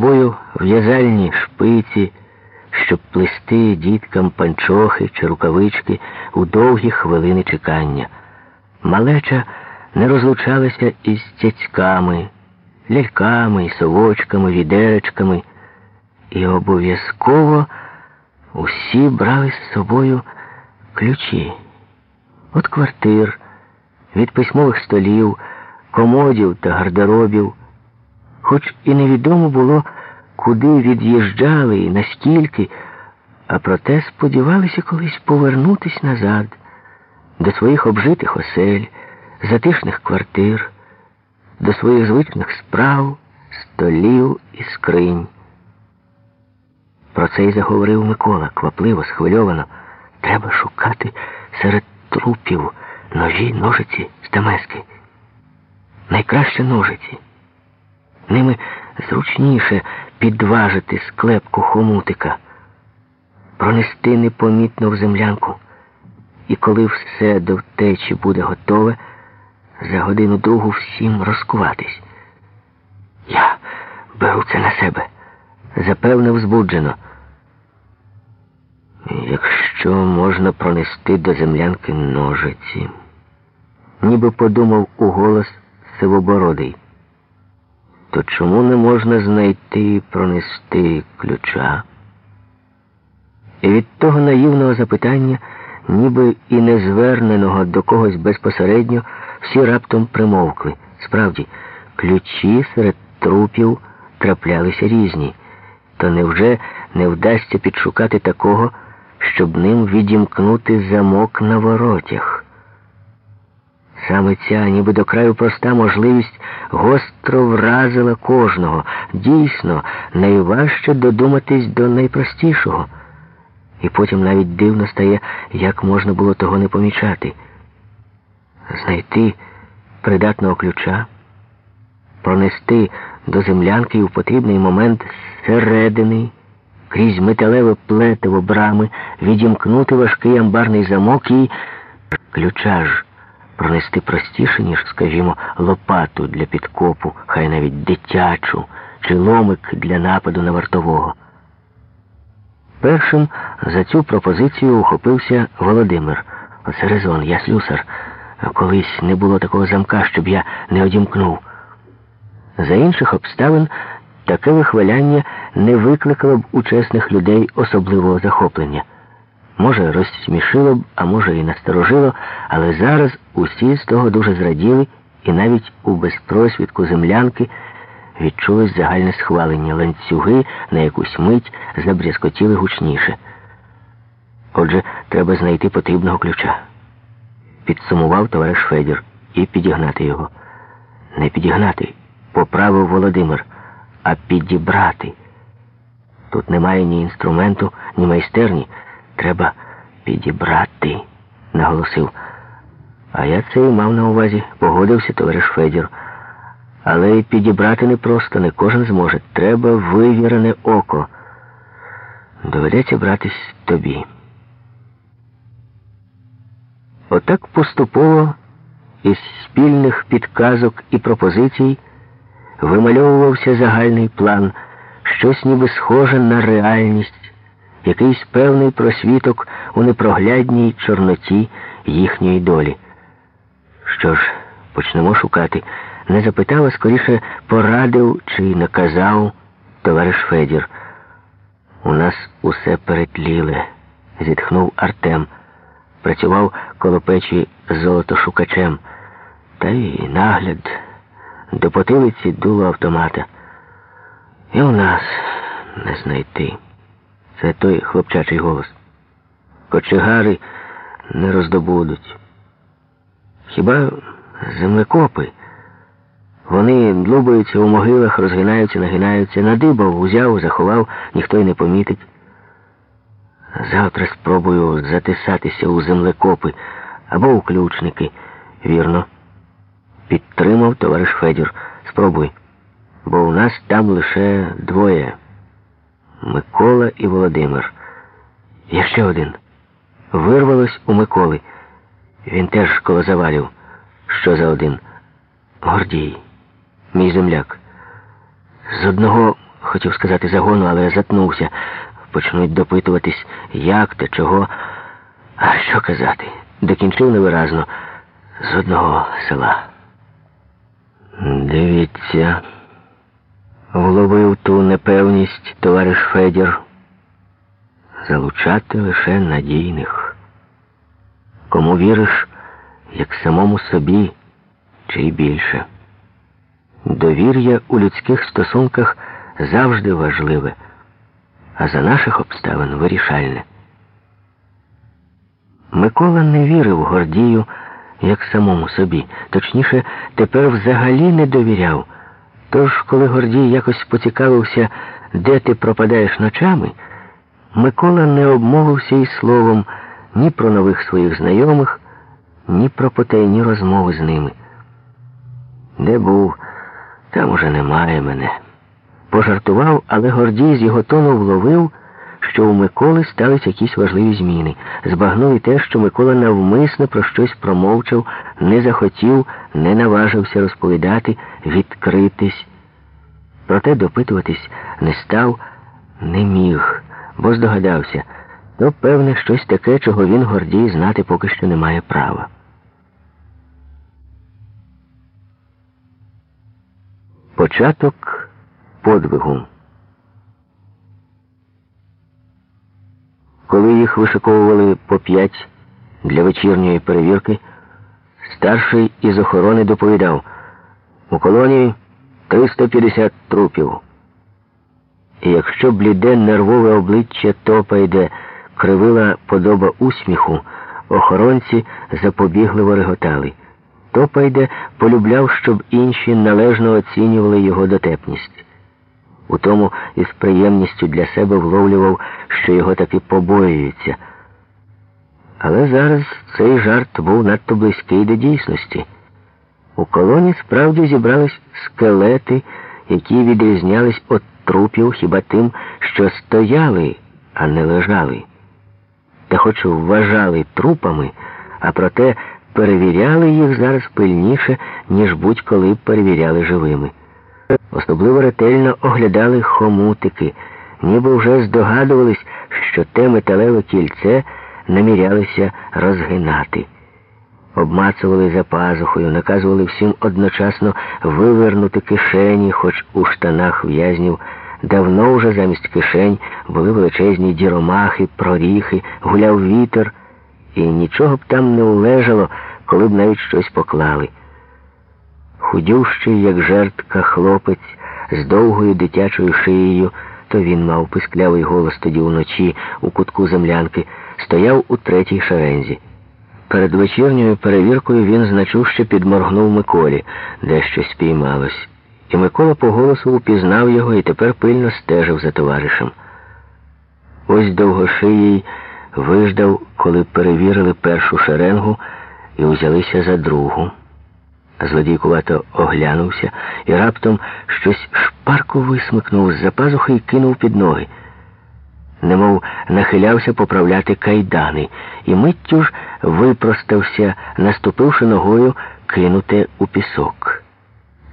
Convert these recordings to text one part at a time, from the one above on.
собою в'язальні шпиці, щоб плести діткам панчохи чи рукавички у довгі хвилини чекання. Малеча не розлучалася із цяцьками, ляльками, совочками, відеречками, і обов'язково усі брали з собою ключі від квартир, від письмових столів, комодів та гардеробів, хоч і невідомо було, куди від'їжджали і наскільки, а проте сподівалися колись повернутись назад до своїх обжитих осель, затишних квартир, до своїх звичних справ, столів і скринь. Про це й заговорив Микола, квапливо, схвильовано. Треба шукати серед трупів ножі, ножиці, стамески. Найкраще ножиці. Ними зручніше підважити склепку хомутика, пронести непомітно в землянку. І коли все до втечі буде готове, за годину другу всім розкуватись. Я беру це на себе, запевнив збуджено. Якщо можна пронести до землянки ножиці, ніби подумав уголос сивобородий, то чому не можна знайти і пронести ключа? І від того наївного запитання, ніби і не зверненого до когось безпосередньо, всі раптом примовкли. Справді, ключі серед трупів траплялися різні, то невже не вдасться підшукати такого? щоб ним відімкнути замок на воротях. Саме ця, ніби до краю проста можливість гостро вразила кожного. Дійсно, найважче додуматись до найпростішого. І потім навіть дивно стає, як можна було того не помічати. Знайти придатного ключа, пронести до землянки в потрібний момент зсередини крізь металеве плетиво брами, відімкнути важкий амбарний замок і ключа ж пронести простіше, ніж, скажімо, лопату для підкопу, хай навіть дитячу, чи ломик для нападу на вартового. Першим за цю пропозицію ухопився Володимир. Оце резон, я слюсар. Колись не було такого замка, щоб я не одімкнув. За інших обставин Таке вихваляння не викликало б у чесних людей особливого захоплення. Може, розсмішило б, а може і насторожило, але зараз усі з того дуже зраділи, і навіть у безпросвідку землянки відчулось загальне схвалення. Ланцюги на якусь мить забрязкотіли гучніше. Отже, треба знайти потрібного ключа. Підсумував товариш Федір і підігнати його. Не підігнати, поправив Володимир а підібрати. Тут немає ні інструменту, ні майстерні. Треба підібрати, наголосив. А я це і мав на увазі, погодився товариш Федір. Але й підібрати непросто, не кожен зможе. Треба вивірене око. Доведеться братись тобі. Отак поступово із спільних підказок і пропозицій вимальовувався загальний план, щось ніби схоже на реальність, якийсь певний просвіток у непроглядній чорноті їхньої долі. Що ж, почнемо шукати. Не запитав, а скоріше порадив чи наказав товариш Федір. У нас усе перетліле, зітхнув Артем. Працював коло печі золотошукачем. Та й нагляд. До потилиці дуло автомата. І у нас не знайти. Це той хлопчачий голос. Кочегари не роздобудуть. Хіба землекопи? Вони длубаються у могилах, розгинаються, нагинаються, надибав, узяв, заховав, ніхто й не помітить. Завтра спробую затисатися у землекопи або у ключники, вірно. Підтримав товариш Федір. Спробуй. Бо у нас там лише двоє. Микола і Володимир. Є ще один. Вирвалось у Миколи. Він теж коло завалів. Що за один? Гордій, мій земляк. З одного хотів сказати загону, але затнувся. Почнуть допитуватись, як та чого. А що казати? Докінчив невиразно з одного села. Дивіться, вловив ту непевність товариш Федір. Залучати лише надійних. Кому віриш, як самому собі, чи й більше. Довір'я у людських стосунках завжди важливе, а за наших обставин вирішальне. Микола не вірив Гордію як самому собі, точніше, тепер взагалі не довіряв. Тож, коли Гордій якось поцікавився, де ти пропадаєш ночами, Микола не обмовився і словом ні про нових своїх знайомих, ні про потайні розмови з ними. Де був, там уже немає мене. Пожартував, але Гордій з його тону вловив, що у Миколи стались якісь важливі зміни. Збагнув і те, що Микола навмисно про щось промовчав, не захотів, не наважився розповідати, відкритись. Проте допитуватись не став, не міг, бо здогадався, то, певне, щось таке, чого він Гордій знати поки що не має права. Початок подвигу. Коли їх вишиковували по п'ять для вечірньої перевірки, старший із охорони доповідав у колонії 350 трупів. І якщо бліде нервове обличчя топа йде, кривила подоба усміху, охоронці запобігливо реготали. Топайде полюбляв, щоб інші належно оцінювали його дотепність. У тому із приємністю для себе вловлював, що його таки побоюються. Але зараз цей жарт був надто близький до дійсності. У колоні справді зібрались скелети, які відрізнялись від трупів хіба тим, що стояли, а не лежали. Та хоч вважали трупами, а проте перевіряли їх зараз пильніше, ніж будь-коли перевіряли живими. Особливо ретельно оглядали хомутики, ніби вже здогадувались, що те металеве кільце намірялися розгинати. Обмацували за пазухою, наказували всім одночасно вивернути кишені, хоч у штанах в'язнів. Давно вже замість кишень були величезні діромахи, проріхи, гуляв вітер, і нічого б там не улежало, коли б навіть щось поклали. Худющий, як жертка, хлопець з довгою дитячою шиєю, то він мав писклявий голос тоді уночі у кутку землянки, стояв у третій шерензі. Перед вечірньою перевіркою він значуще підморгнув Миколі, де щось спіймалось. І Микола по голосу упізнав його і тепер пильно стежив за товаришем. Ось довгошиїй виждав, коли перевірили першу шеренгу і узялися за другу. Злодійкувато оглянувся і раптом щось шпарко висмикнув з-за пазухи і кинув під ноги. Немов нахилявся поправляти кайдани, і миттю ж випростався, наступивши ногою, кинуте у пісок.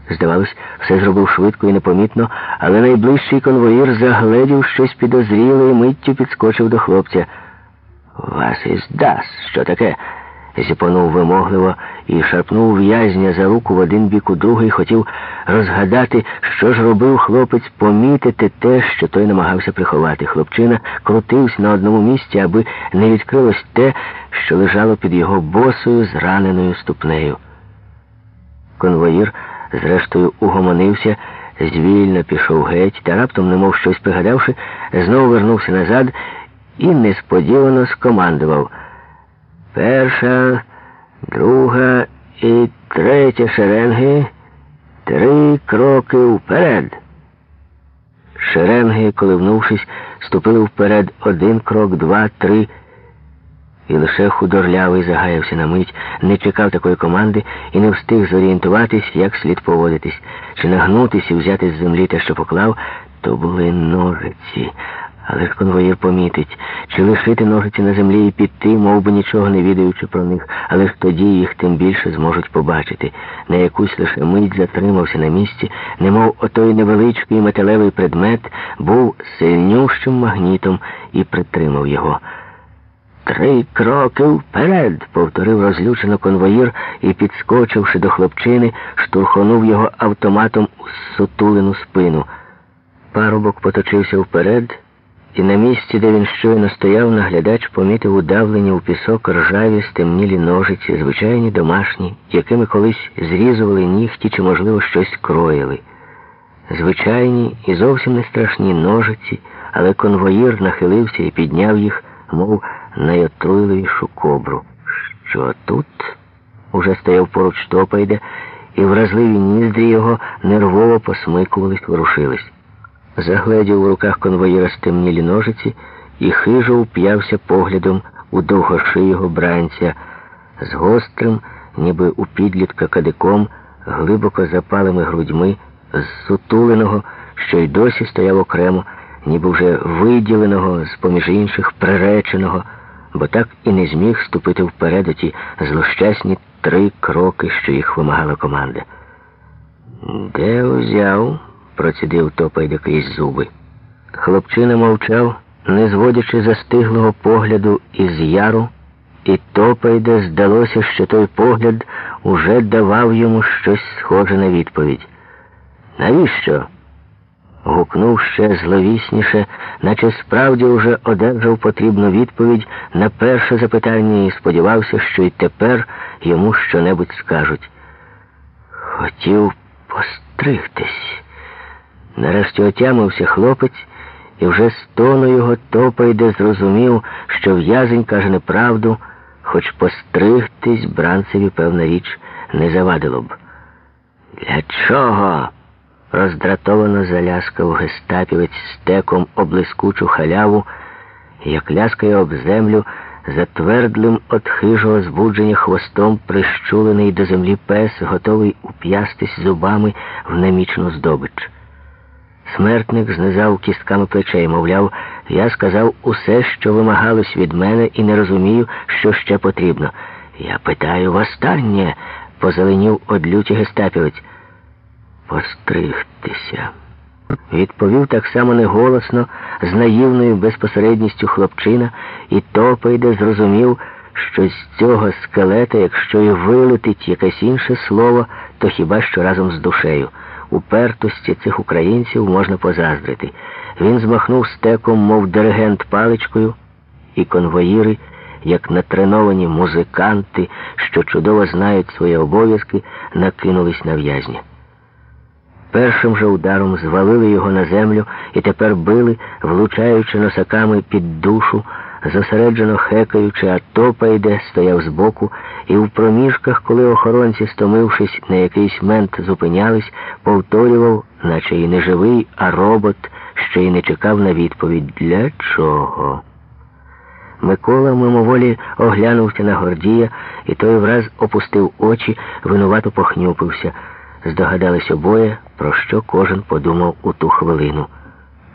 Здавалось, все зробив швидко і непомітно, але найближчий конвоїр загледів щось підозріле і миттю підскочив до хлопця. Вас із дас, що таке? Зіпонув вимогливо і шарпнув в'язня за руку в один бік у другий, хотів розгадати, що ж робив хлопець, помітити те, що той намагався приховати. Хлопчина крутився на одному місці, аби не відкрилось те, що лежало під його босою зраненою ступнею. Конвоїр, зрештою, угомонився, звільно пішов геть та раптом, немов щось пригадавши, знову вернувся назад і несподівано скомандував. Перша, друга і третя шеренги три кроки вперед. Шеренги, коливнувшись, ступили вперед один крок, два, три. І лише худорлявий загаявся на мить, не чекав такої команди і не встиг зорієнтуватись, як слід поводитись, чи нагнутись і взяти з землі те, що поклав, то були ножиці. Але ж конвоїр помітить, чи лишити ножиці на землі і піти, мов би нічого не відаючи про них, але ж тоді їх тим більше зможуть побачити. На якусь лише мить затримався на місці, немов отой невеличкий металевий предмет був сильнющим магнітом і притримав його. Три кроки вперед, повторив розлючено конвоїр і, підскочивши до хлопчини, штурхонув його автоматом у сутулену спину. Парубок поточився вперед, і на місці, де він щойно стояв, наглядач помітив удавлені у пісок ржаві стемнілі ножиці, звичайні домашні, якими колись зрізували нігті чи, можливо, щось кроїли. Звичайні і зовсім не страшні ножиці, але конвоїр нахилився і підняв їх, мов найотруйливішу кобру. Що тут? Уже стояв поруч Топайде, і вразливі ніздрі його нервово посмикувались, ворушились. Загледів у руках конвоїра стемнілі ножиці і хижо вп'явся поглядом у довгошиєго бранця з гострим, ніби у підлітка кадиком, глибоко запалими грудьми, з сутуленого, що й досі стояв окремо, ніби вже виділеного, з поміж інших приреченого, бо так і не зміг ступити вперед оті злощасні три кроки, що їх вимагала команда. Де узяв? Процідив Топайда крізь зуби. Хлопчина мовчав, не зводячи застиглого погляду із яру, і Топайде здалося, що той погляд уже давав йому щось схоже на відповідь. Навіщо? гукнув ще зловісніше, наче справді уже одержав потрібну відповідь на перше запитання і сподівався, що й тепер йому щонебудь скажуть. Хотів постригтись. Нарешті отямився хлопець, і вже з тону його топайде зрозумів, що в'язень каже неправду, хоч постригтись бранцеві, певна річ, не завадило б. Для чого? роздратовано заляскав гестапівець стеком облискучу халяву, як ляскає об землю затвердлим от хижого збудження хвостом прищулений до землі пес, готовий уп'ястись зубами в намічну здобич. Смертник знизав кістками плечей, мовляв, я сказав усе, що вимагалось від мене, і не розумію, що ще потрібно. Я питаю востаннє, позеленів од люті гестапівець. Постригтися. Відповів так само неголосно, з наївною безпосередністю хлопчина, і топайде зрозумів, що з цього скелета, якщо й вилетить якесь інше слово, то хіба що разом з душею. Упертості цих українців можна позаздрити. Він змахнув стеком, мов диригент паличкою, і конвоїри, як натреновані музиканти, що чудово знають свої обов'язки, накинулись на в'язня. Першим же ударом звалили його на землю і тепер били, влучаючи носаками під душу, зосереджено хекаючи, а топа йде, стояв збоку, і в проміжках, коли охоронці, стомившись, на якийсь мент зупинялись, повторював, наче і не живий, а робот, що й не чекав на відповідь. Для чого? Микола мимоволі оглянувся на Гордія, і той враз опустив очі, винувато похнюпився. Здогадались обоє, про що кожен подумав у ту хвилину.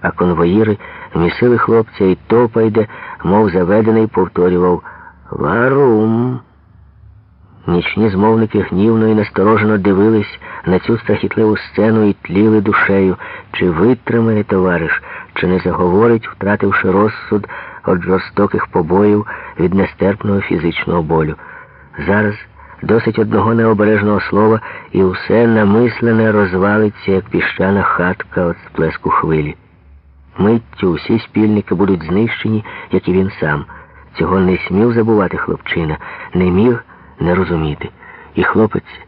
А конвоїри місили хлопця і топайде, мов заведений, повторював Варум. Нічні змовники гнівно і насторожено дивились на цю страхітливу сцену і тліли душею, чи витримає товариш, чи не заговорить, втративши розсуд від жорстоких побоїв від нестерпного фізичного болю. Зараз досить одного необережного слова, і все намислене розвалиться, як піщана хатка від сплеску хвилі. Миттю усі спільники будуть знищені, як і він сам. Цього не смів забувати хлопчина, не міг не розуміти. І хлопець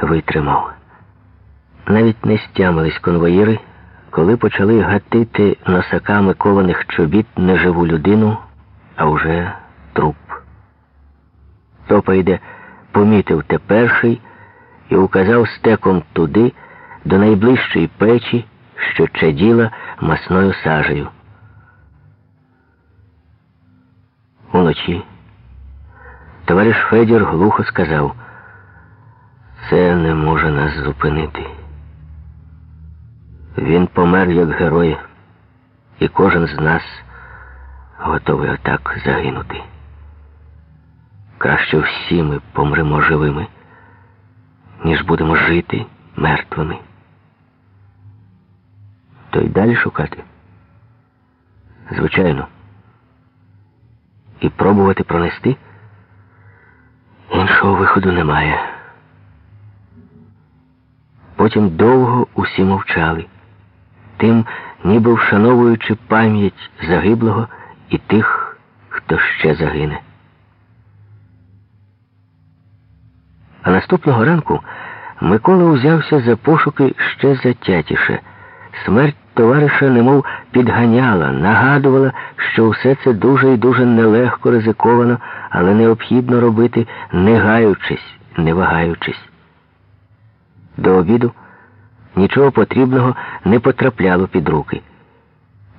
витримав. Навіть не стямились конвоїри, коли почали гатити носаками кованих чобіт неживу людину, а вже труп. Топа йде, помітив те перший і указав стеком туди, до найближчої печі, що чаділа масною сажею. Уночі товариш Федір глухо сказав, це не може нас зупинити. Він помер як герой, і кожен з нас готовий отак загинути. Краще всі ми помремо живими, ніж будемо жити мертвими. То й далі шукати. Звичайно. І пробувати пронести іншого виходу немає. Потім довго усі мовчали, тим, ніби вшановуючи пам'ять загиблого і тих, хто ще загине. А наступного ранку Микола узявся за пошуки ще затятіше. Смерть товариша немов підганяла, нагадувала, що все це дуже і дуже нелегко ризиковано, але необхідно робити, не гаючись, не вагаючись. До обіду нічого потрібного не потрапляло під руки.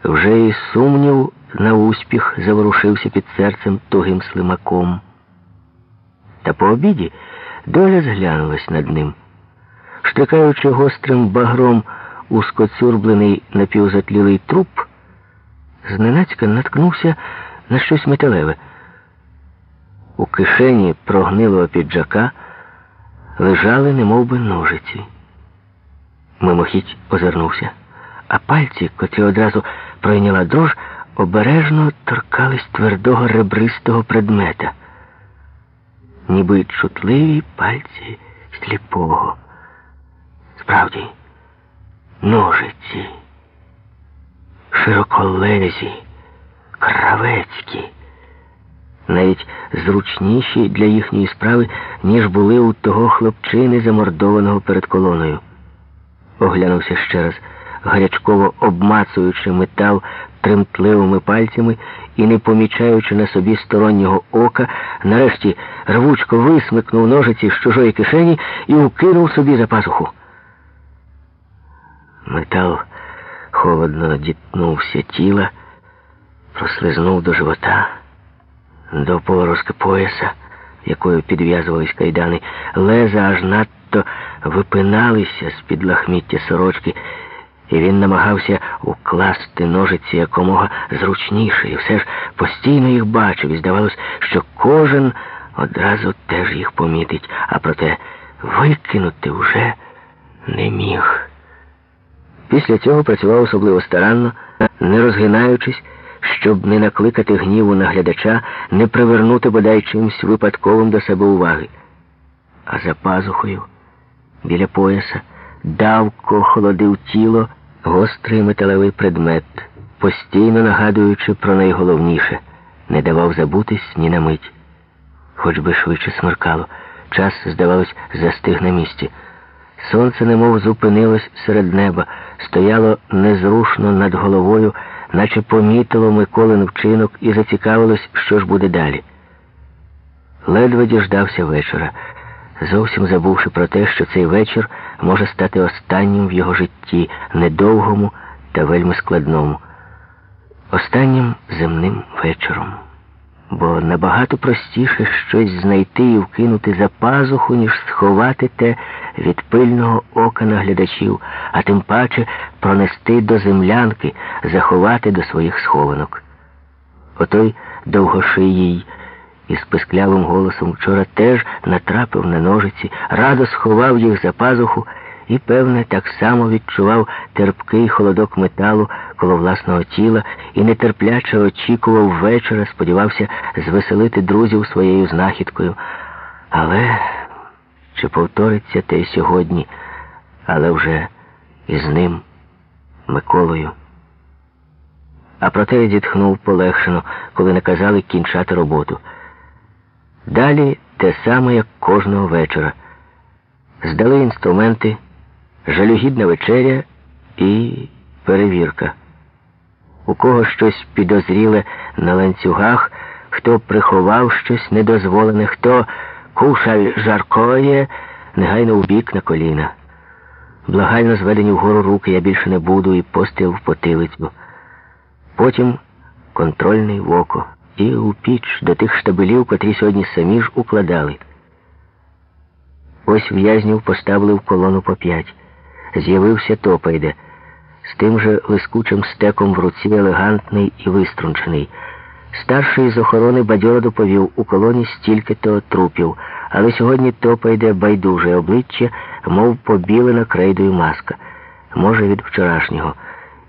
Вже і сумнів на успіх заворушився під серцем тугим слимаком. Та по обіді доля зглянулась над ним, штикаючи гострим багром ускоцюрблений напівзатлілий труп, зненацька наткнувся на щось металеве. У кишені прогнилого піджака лежали немов би ножиці. Мимохідь озирнувся, а пальці, котрі одразу пройняла дрож, обережно торкались твердого ребристого предмета, ніби чутливі пальці сліпого. Справді, ножиці, широколезі, кравецькі, навіть зручніші для їхньої справи, ніж були у того хлопчини, замордованого перед колоною. Оглянувся ще раз, гарячково обмацуючи метал тремтливими пальцями і не помічаючи на собі стороннього ока, нарешті рвучко висмикнув ножиці з чужої кишені і укинув собі за пазуху. Метал холодно дітнувся тіла, прослизнув до живота, до полороски пояса, якою підв'язувались кайдани, леза аж надто випиналися з-під лахміття сорочки, і він намагався укласти ножиці якомога зручніше, і все ж постійно їх бачив, і здавалось, що кожен одразу теж їх помітить, а проте викинути вже не міг. Після цього працював особливо старанно, не розгинаючись, щоб не накликати гніву на глядача, не привернути бодай чимсь випадковим до себе уваги. А за пазухою, біля пояса, давко холодив тіло гострий металевий предмет, постійно нагадуючи про найголовніше, не давав забутись ні на мить. Хоч би швидше смеркало, час, здавалось, застиг на місці. Сонце немов зупинилось серед неба, стояло незрушно над головою, наче помітило Миколин вчинок і зацікавилось, що ж буде далі. Ледве діждався вечора, зовсім забувши про те, що цей вечір може стати останнім в його житті, недовгому та вельми складному, останнім земним вечором бо набагато простіше щось знайти і вкинути за пазуху, ніж сховати те від пильного ока наглядачів, а тим паче пронести до землянки, заховати до своїх схованок. Отой довгошиїй із писклявим голосом вчора теж натрапив на ножиці, радо сховав їх за пазуху і, певне, так само відчував терпкий холодок металу коло власного тіла і нетерпляче очікував вечора, сподівався звеселити друзів своєю знахідкою. Але чи повториться те й сьогодні, але вже із ним, Миколою. А проте зітхнув полегшено, коли наказали кінчати роботу. Далі те саме, як кожного вечора. Здали інструменти жалюгідна вечеря і перевірка. У кого щось підозріле на ланцюгах, хто приховав щось недозволене, хто кушаль жаркоє, негайно у бік на коліна. Благально зведені вгору руки я більше не буду і постріл в потилицю. Потім контрольний в око і у піч до тих штабелів, котрі сьогодні самі ж укладали. Ось в'язнів поставили в колону по п'ять з'явився Топайде, з тим же лискучим стеком в руці елегантний і виструнчений. Старший з охорони бадьоро доповів, у колоні стільки-то трупів, але сьогодні топа йде байдуже обличчя, мов побілена крейдою маска, може, від вчорашнього.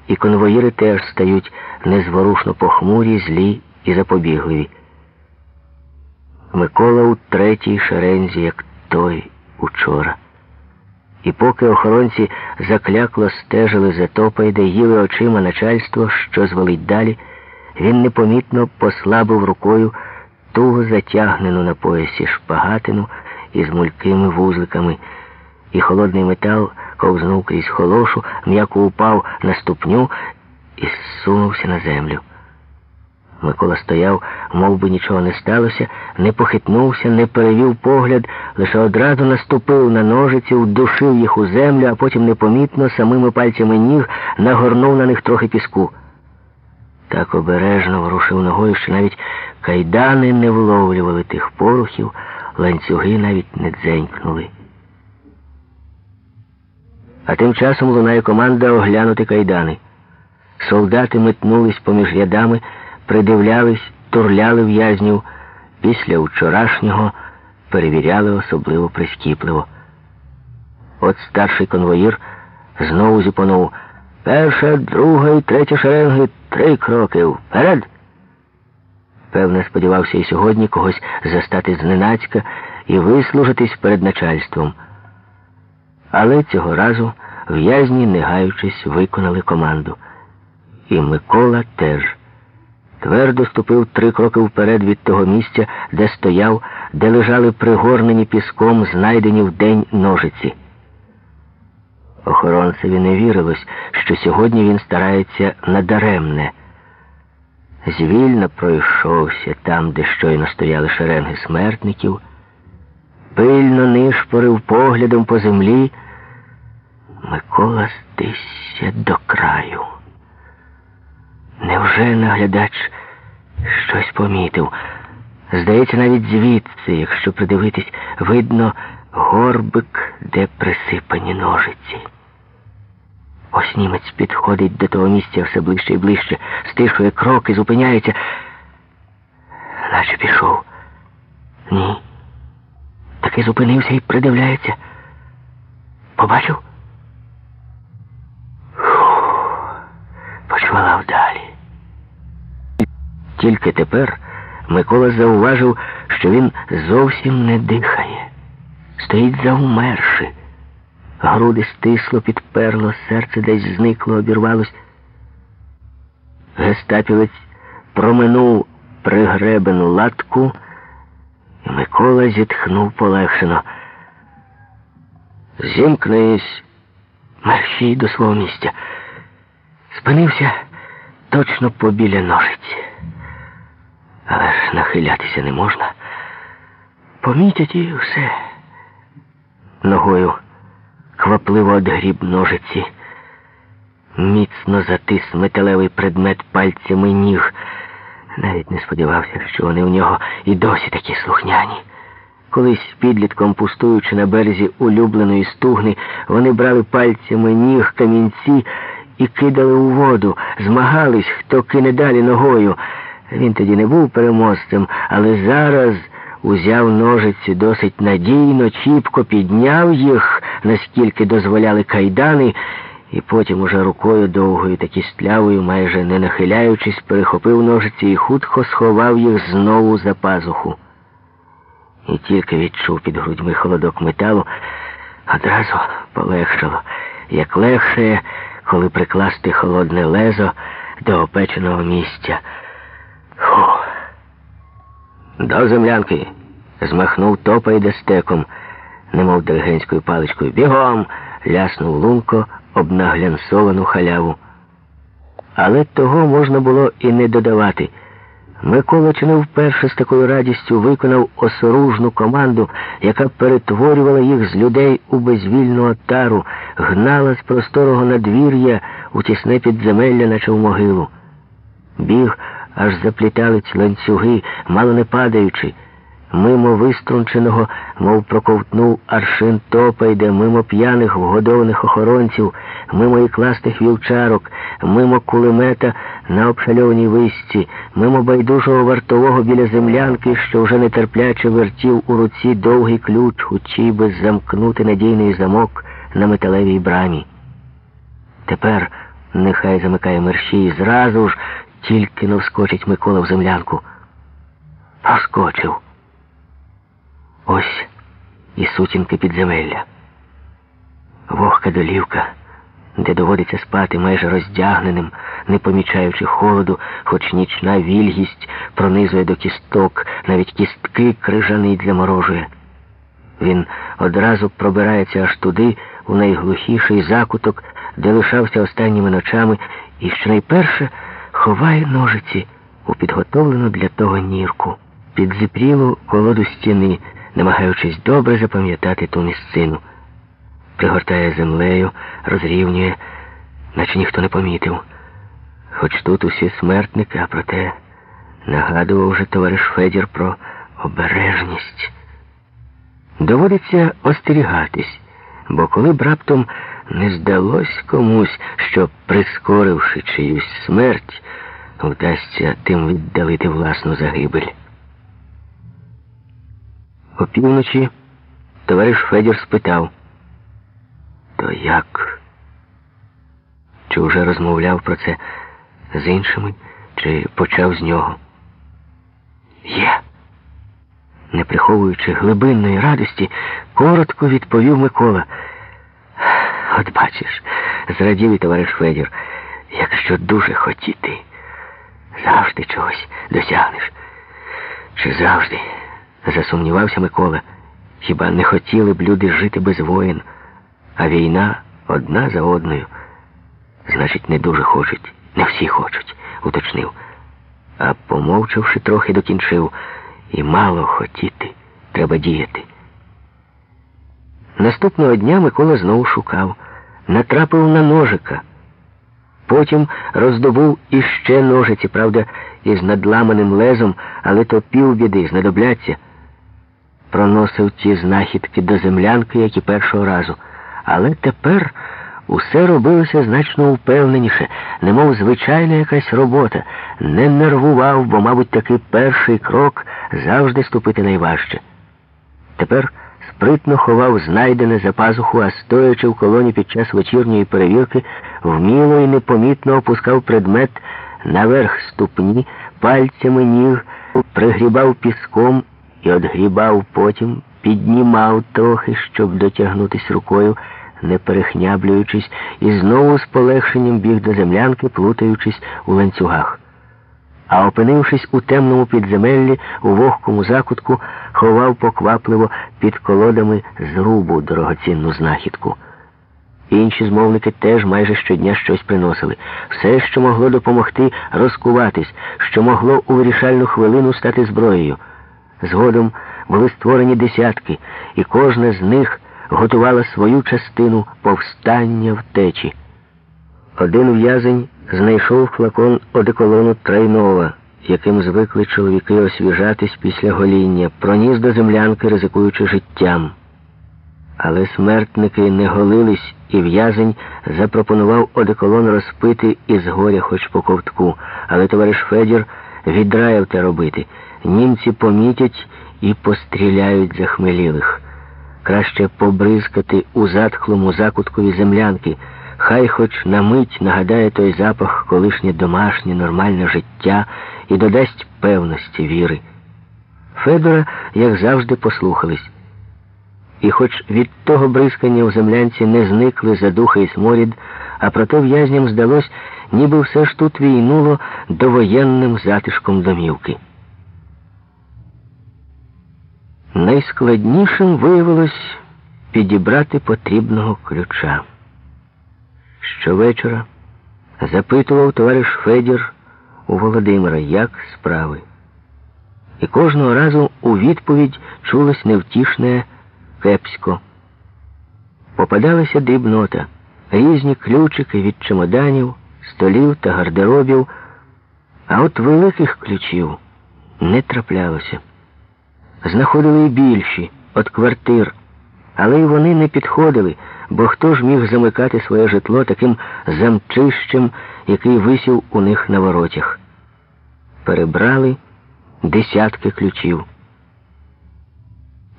І конвоїри теж стають незворушно похмурі, злі і запобігливі. Микола у третій шерензі, як той учора. І поки охоронці заклякло стежили за Топайде, їли очима начальство, що звалить далі, він непомітно послабив рукою туго затягнену на поясі шпагатину із мулькими вузликами, і холодний метал ковзнув крізь холошу, м'яко упав на ступню і зсунувся на землю. Микола стояв, мов би нічого не сталося, не похитнувся, не перевів погляд, лише одразу наступив на ножиці, вдушив їх у землю, а потім непомітно самими пальцями ніг нагорнув на них трохи піску. Так обережно ворушив ногою, що навіть кайдани не вловлювали тих порухів, ланцюги навіть не дзенькнули. А тим часом лунає команда оглянути кайдани. Солдати метнулись поміж рядами, придивлялись, турляли в'язнів. Після вчорашнього перевіряли особливо прискіпливо. От старший конвоїр знову зіпонув. Перша, друга і третя шеренги три кроки вперед. Певне, сподівався і сьогодні когось застати зненацька і вислужитись перед начальством. Але цього разу в'язні, не гаючись, виконали команду. І Микола теж твердо ступив три кроки вперед від того місця, де стояв, де лежали пригорнені піском, знайдені в день ножиці. Охоронцеві не вірилось, що сьогодні він старається надаремне. Звільно пройшовся там, де щойно стояли шеренги смертників, пильно нишпорив поглядом по землі. Микола стисся до краю. Невже наглядач щось помітив? Здається, навіть звідси, якщо придивитись, видно горбик, де присипані ножиці. Ось німець підходить до того місця все ближче і ближче, стишує кроки, зупиняється, наче пішов. Ні. Таки зупинився і придивляється. Побачив? Почвалав далі. Тільки тепер Микола зауважив, що він зовсім не дихає, стоїть завмерши. Груди стисло, підперло, серце десь зникло, обірвалось. Гестапівець проминув пригребену латку, і Микола зітхнув полегшено. Зімкнись, мерщій до свого місця. Спинився точно побіля ножиці. Але ж нахилятися не можна. Помітять і все. Ногою квапливо одгріб ножиці. Міцно затис металевий предмет пальцями ніг. Навіть не сподівався, що вони у нього і досі такі слухняні. Колись підлітком, пустуючи на березі улюбленої стугни, вони брали пальцями ніг камінці і кидали у воду, змагались, хто кине далі ногою. Він тоді не був переможцем, але зараз узяв ножиці досить надійно, чіпко підняв їх, наскільки дозволяли кайдани, і потім уже рукою довгою та кістлявою, майже не нахиляючись, перехопив ножиці і хутко сховав їх знову за пазуху. І тільки відчув під грудьми холодок металу, одразу полегшало, як легше, коли прикласти холодне лезо до опеченого місця. Фу. До землянки. Змахнув топа й дестеком, немов диригентською паличкою. Бігом! ляснув лунко об наглянсовану халяву. Але того можна було і не додавати. Микола чи не вперше з такою радістю виконав осоружну команду, яка перетворювала їх з людей у безвільну отару, гнала з просторого надвір'я у тісне підземелля, наче в могилу. Біг аж заплітались ланцюги, мало не падаючи. мимо виструнченого, мов проковтнув аршин топа йде, мимо п'яних вгодованих охоронців, мимо ікластих вівчарок, мимо кулемета на обшальованій висці, мимо байдужого вартового біля землянки, що вже нетерпляче вертів у руці довгий ключ, хочій би замкнути надійний замок на металевій брамі. Тепер нехай замикає мерщій, зразу ж тільки не вскочить Микола в землянку. Поскочив. Ось і сутінки підземелля. Вогка долівка, де доводиться спати майже роздягненим, не помічаючи холоду, хоч нічна вільгість пронизує до кісток, навіть кістки крижанить заморожує. Він одразу пробирається аж туди, у найглухіший закуток, де лишався останніми ночами, і щонайперше ховає ножиці у підготовлену для того нірку, під зіпрілу колоду стіни намагаючись добре запам'ятати ту місцину. Пригортає землею, розрівнює, наче ніхто не помітив. Хоч тут усі смертники, а проте нагадував вже товариш Федір про обережність. Доводиться остерігатись, бо коли б раптом не здалось комусь, що, прискоривши чиюсь смерть, вдасться тим віддалити власну загибель. Опівночі товариш Федір спитав, то як? Чи вже розмовляв про це з іншими, чи почав з нього? Є, не приховуючи глибинної радості, коротко відповів Микола. От бачиш, зрадів і товариш Федір, якщо дуже хотіти, завжди чогось досягнеш. Чи завжди? Засумнівався Микола. Хіба не хотіли б люди жити без воїн, а війна одна за одною. Значить, не дуже хочуть, не всі хочуть, уточнив. А помовчавши трохи, докінчив. І мало хотіти, треба діяти. Наступного дня Микола знову шукав, натрапив на ножика. Потім роздобув іще ножиці, правда, із надламаним лезом, але то півбіди, знадобляться проносив ті знахідки до землянки, як і першого разу. Але тепер усе робилося значно впевненіше, немов звичайна якась робота, не нервував, бо, мабуть, такий перший крок завжди ступити найважче. Тепер спритно ховав знайдене за пазуху, а стоячи в колоні під час вечірньої перевірки, вміло і непомітно опускав предмет наверх ступні, пальцями ніг, пригрібав піском і одгрібав потім, піднімав трохи, щоб дотягнутись рукою, не перехняблюючись, і знову з полегшенням біг до землянки, плутаючись у ланцюгах. А опинившись у темному підземеллі, у вогкому закутку, ховав поквапливо під колодами зрубу дорогоцінну знахідку. Інші змовники теж майже щодня щось приносили. Все, що могло допомогти розкуватись, що могло у вирішальну хвилину стати зброєю. Згодом були створені десятки, і кожна з них готувала свою частину повстання втечі. Один в'язень знайшов флакон одеколону Трайнова, яким звикли чоловіки освіжатись після гоління, проніс до землянки, ризикуючи життям. Але смертники не голились, і в'язень запропонував одеколон розпити із горя хоч по ковтку, але товариш Федір відраяв те робити німці помітять і постріляють захмелілих. Краще побризкати у затхлому закуткові землянки, хай хоч на мить нагадає той запах колишнє домашнє, нормальне життя і додасть певності віри. Федора, як завжди, послухались. І хоч від того бризкання у землянці не зникли задуха і сморід, а проте в'язням здалось, ніби все ж тут війнуло довоєнним затишком домівки. Найскладнішим виявилось підібрати потрібного ключа. Щовечора запитував товариш Федір у Володимира, як справи. І кожного разу у відповідь чулось невтішне кепсько. Попадалася дрібнота, різні ключики від чемоданів, столів та гардеробів, а от великих ключів не траплялося. знаходили і більші від квартир, але й вони не підходили, бо хто ж міг замикати своє житло таким замчищем, який висів у них на воротях. Перебрали десятки ключів.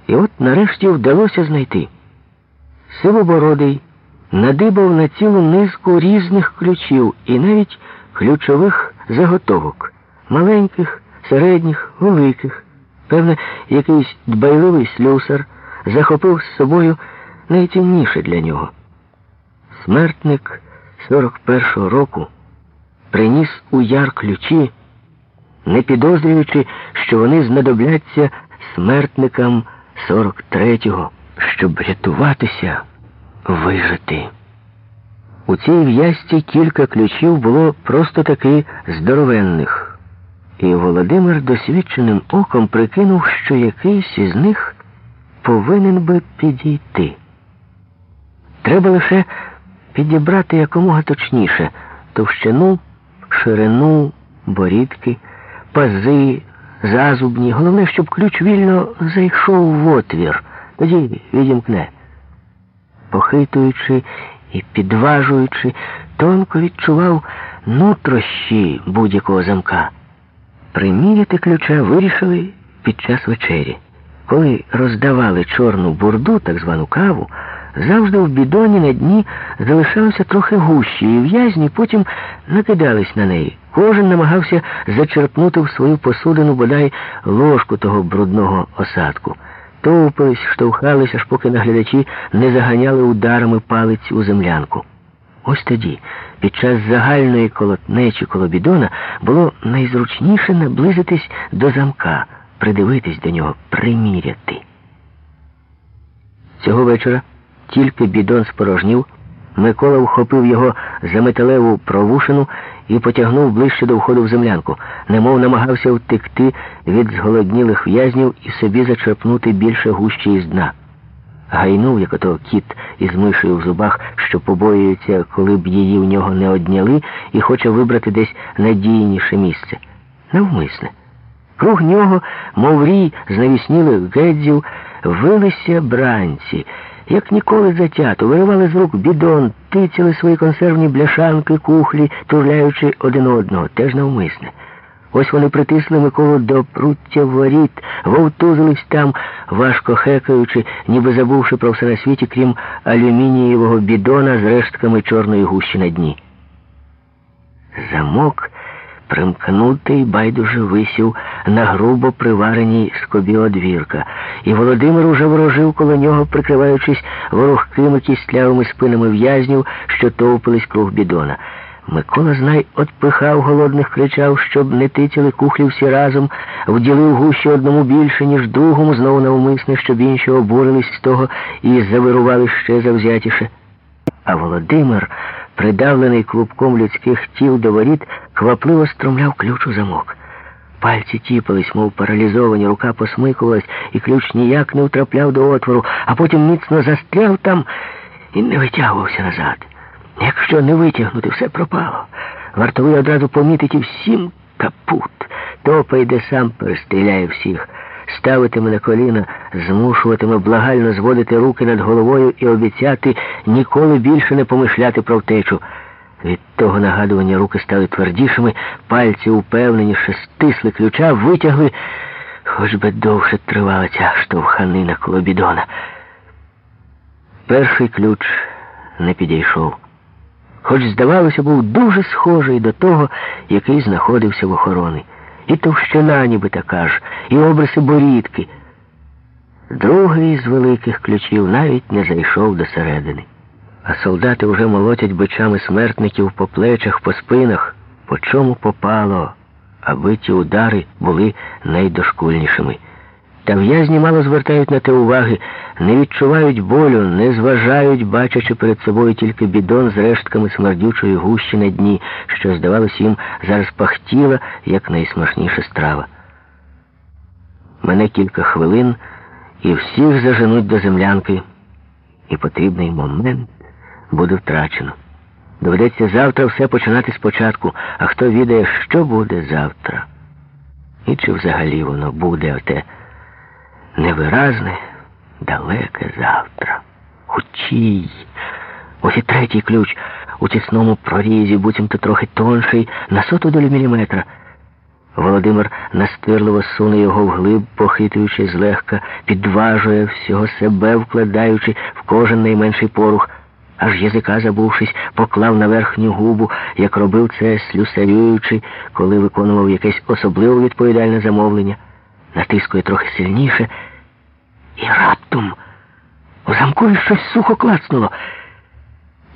І от нарешті вдалося знайти. Сивобородий надибав на цілу низку різних ключів і навіть ключових заготовок маленьких, середніх, великих. Певне, якийсь дбайливий слюсар захопив з собою найцінніше для нього. Смертник 41-го року приніс у яр ключі, не підозрюючи, що вони знадобляться смертникам 43-го, щоб рятуватися, вижити. У цій в'язці кілька ключів було просто таки здоровенних, і Володимир досвідченим оком прикинув, що якийсь із них повинен би підійти. Треба лише підібрати якомога точніше товщину, ширину, борідки, пази, зазубні. Головне, щоб ключ вільно зайшов в отвір, тоді відімкне. Похитуючи і підважуючи, тонко відчував нутрощі будь-якого замка. Приміряти ключа вирішили під час вечері. Коли роздавали чорну бурду, так звану каву, завжди в бідоні на дні залишалося трохи гущі, і в'язні потім накидались на неї. Кожен намагався зачерпнути в свою посудину бодай ложку того брудного осадку. Товпились, штовхались, аж поки наглядачі не заганяли ударами палиць у землянку. Ось тоді, під час загальної колотнечі коло бідона, було найзручніше наблизитись до замка, придивитись до нього, приміряти. Цього вечора тільки бідон спорожнів, Микола вхопив його за металеву провушину і потягнув ближче до входу в землянку, немов намагався втекти від зголоднілих в'язнів і собі зачерпнути більше гущі із дна. Гайнув, як ото кіт із мишею в зубах, що побоюється, коли б її в нього не одняли, і хоче вибрати десь надійніше місце. Навмисне. Круг нього, мов рій з навіснілих гедзів, вилися бранці як ніколи затято, виривали з рук бідон, тицяли свої консервні бляшанки, кухлі, турляючи один одного, теж навмисне. Ось вони притисли Миколу до пруття воріт, вовтузились там, важко хекаючи, ніби забувши про все на світі, крім алюмінієвого бідона з рештками чорної гущі на дні. Замок примкнутий байдуже висів на грубо привареній скобі одвірка, і Володимир уже ворожив коло нього, прикриваючись ворогкими кістлявими спинами в'язнів, що товпились круг бідона. Микола знай отпихав голодних кричав, щоб не тицяли кухлі всі разом, вділив гущі одному більше, ніж другому, знову навмисне, щоб інші обурились з того і завирували ще завзятіше. А Володимир придавлений клубком людських тіл до воріт, квапливо стромляв ключ у замок. Пальці тіпались, мов паралізовані, рука посмикувалась, і ключ ніяк не втрапляв до отвору, а потім міцно застряв там і не витягувався назад. Якщо не витягнути, все пропало. Вартовий одразу помітить і всім капут. Топа йде сам перестріляє всіх ставитиме на коліна, змушуватиме благально зводити руки над головою і обіцяти ніколи більше не помишляти про втечу. Від того нагадування руки стали твердішими, пальці упевненіше стисли ключа, витягли, хоч би довше тривала ця штовханина коло бідона. Перший ключ не підійшов. Хоч, здавалося, був дуже схожий до того, який знаходився в охорони. І товщина ніби така ж, і обриси борідки. Другий з великих ключів навіть не зайшов до середини. А солдати вже молотять бичами смертників по плечах, по спинах, по чому попало, аби ті удари були найдошкульнішими. Та в'язні мало звертають на те уваги, не відчувають болю, не зважають, бачачи перед собою тільки бідон з рештками смердючої гущі на дні, що, здавалось, їм зараз пахтіла, як найсмачніша страва. Мене кілька хвилин і всіх заженуть до землянки, і потрібний момент буде втрачено. Доведеться завтра все починати спочатку, а хто відає, що буде завтра. І чи взагалі воно буде оте невиразне, далеке завтра. Хутій. Ось і третій ключ у тісному прорізі, буцімто трохи тонший, на соту долю міліметра. Володимир настирливо суне його вглиб, похитуючи злегка, підважує всього себе, вкладаючи в кожен найменший порух, аж язика забувшись, поклав на верхню губу, як робив це слюсарюючи, коли виконував якесь особливо відповідальне замовлення, натискує трохи сильніше, і раптом у замкові щось сухо клацнуло.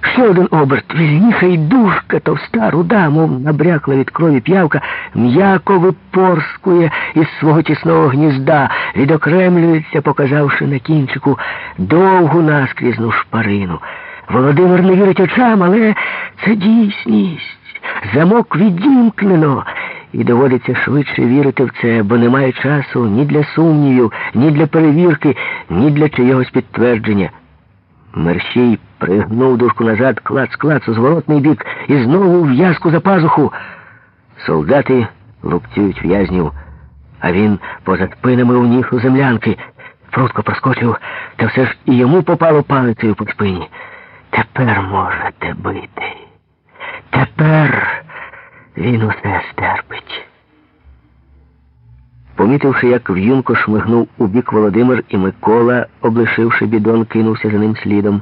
Ще один оберт, вільніша й дужка, товста, руда, мов набрякла від крові п'явка, м'яко випорскує із свого тісного гнізда, відокремлюється, показавши на кінчику довгу наскрізну шпарину. Володимир не вірить очам, але це дійсність. Замок відімкнено. І доводиться швидше вірити в це, бо немає часу ні для сумнівів, ні для перевірки, ні для чиєгось підтвердження. Мерщій пригнув дужку назад, клац-клац у зворотний бік і знову в'язку за пазуху. Солдати лупцюють в'язнів, а він поза спинами у нішу землянки. Прутко проскочив, та все ж і йому попало палицею по спині. Тепер можете бити. Тепер він усе стерпить. Помітивши, як в'юнко шмигнув у бік Володимир і Микола, облишивши бідон, кинувся за ним слідом.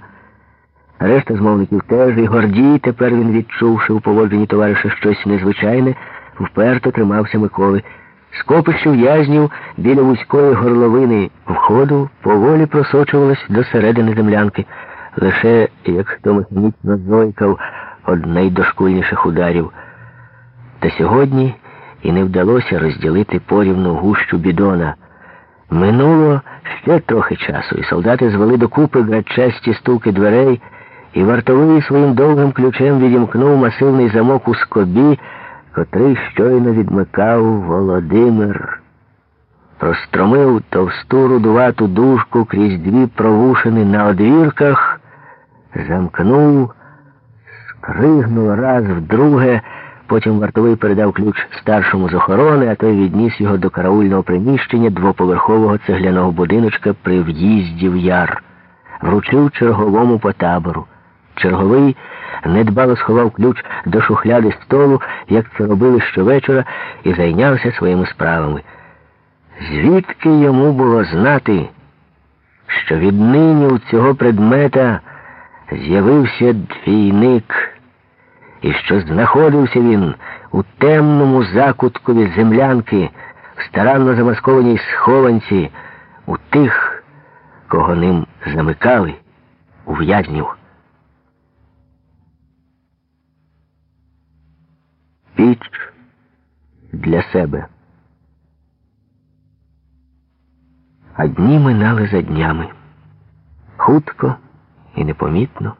Решта змовників теж, і Гордій, тепер він, відчувши у поводженні товариша щось незвичайне, вперто тримався Миколи. Скопище в'язнів біля вузької горловини входу поволі просочувалось до середини землянки. Лише, як хто механічно зойкав од найдошкульніших ударів. Та сьогодні і не вдалося розділити порівну гущу бідона. Минуло ще трохи часу, і солдати звели докупи градчасті стуки дверей, і вартовий своїм довгим ключем відімкнув масивний замок у скобі, котрий щойно відмикав Володимир. Простромив товсту рудувату дужку крізь дві провушини на одвірках, замкнув, скригнув раз вдруге. Потім вартовий передав ключ старшому з охорони, а той відніс його до караульного приміщення двоповерхового цегляного будиночка при в'їзді в яр. Вручив черговому по табору. Черговий недбало сховав ключ до шухляди столу, як це робили щовечора, і зайнявся своїми справами. Звідки йому було знати, що віднині у цього предмета з'явився двійник? і що знаходився він у темному закуткові землянки, в старанно замаскованій схованці, у тих, кого ним замикали, у в'язнів. Піч для себе. А дні минали за днями. Хутко і непомітно.